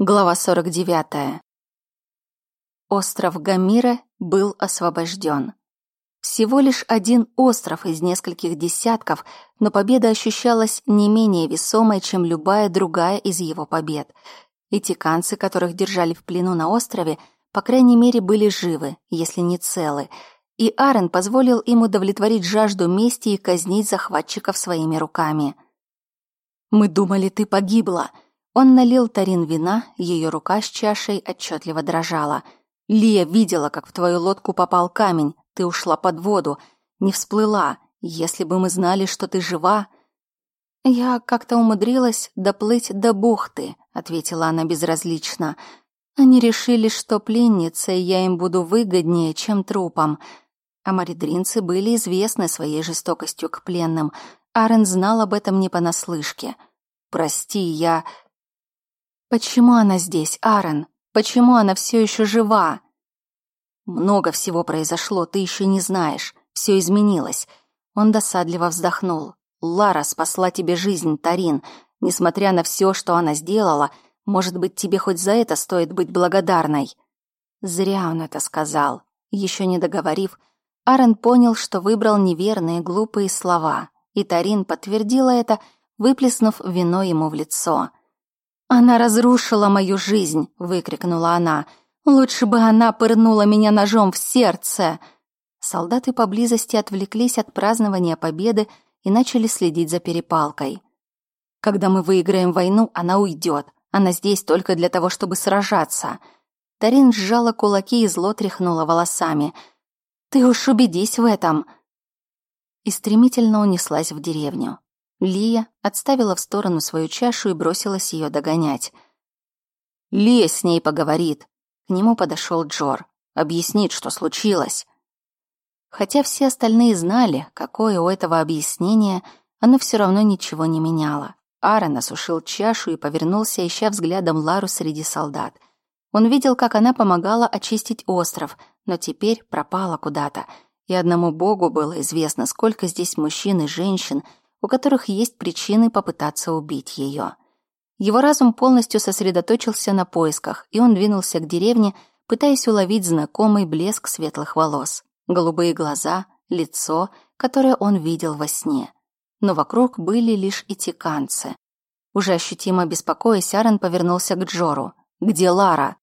Глава 49. Остров Гамира был освобожден. Всего лишь один остров из нескольких десятков, но победа ощущалась не менее весомой, чем любая другая из его побед. И тиканцы, которых держали в плену на острове, по крайней мере, были живы, если не целы, и Арен позволил им удовлетворить жажду мести и казнить захватчиков своими руками. «Мы думали, ты погибла», он налил Тарин вина, ее рука с чашей отчетливо дрожала. Лия видела, как в твою лодку попал камень, ты ушла под воду, не всплыла. Если бы мы знали, что ты жива... Я как-то умудрилась доплыть до бухты, ответила она безразлично. Они решили, что пленницей я им буду выгоднее, чем трупом. А маридринцы были известны своей жестокостью к пленным. Арен знал об этом не понаслышке. «Прости, я...» Почему она здесь, Аарон? Почему она все еще жива? Много всего произошло, ты еще не знаешь. Все изменилось. Он досадливо вздохнул. Лара спасла тебе жизнь, Тарин. Несмотря на все, что она сделала, может быть, тебе хоть за это стоит быть благодарной. Зря он это сказал. Еще не договорив, Аарон понял, что выбрал неверные, глупые слова, и Тарин подтвердила это, выплеснув вино ему в лицо. «Она разрушила мою жизнь!» — выкрикнула она. «Лучше бы она пырнула меня ножом в сердце!» Солдаты поблизости отвлеклись от празднования победы и начали следить за перепалкой. «Когда мы выиграем войну, она уйдет. Она здесь только для того, чтобы сражаться». Тарин сжала кулаки и зло тряхнула волосами. «Ты уж убедись в этом!» И стремительно унеслась в деревню. Лия отставила в сторону свою чашу и бросилась ее догонять. «Лия с ней поговорит». К нему подошел Джор. «Объяснит, что случилось». Хотя все остальные знали, какое у этого объяснение, оно все равно ничего не меняло. Аарон осушил чашу и повернулся, ища взглядом Лару среди солдат. Он видел, как она помогала очистить остров, но теперь пропала куда-то. И одному богу было известно, сколько здесь мужчин и женщин — у которых есть причины попытаться убить ее. Его разум полностью сосредоточился на поисках, и он двинулся к деревне, пытаясь уловить знакомый блеск светлых волос, голубые глаза, лицо, которое он видел во сне. Но вокруг были лишь итиканцы. Уже ощутимо беспокоясь, Аарон повернулся к Джору. «Где Лара?»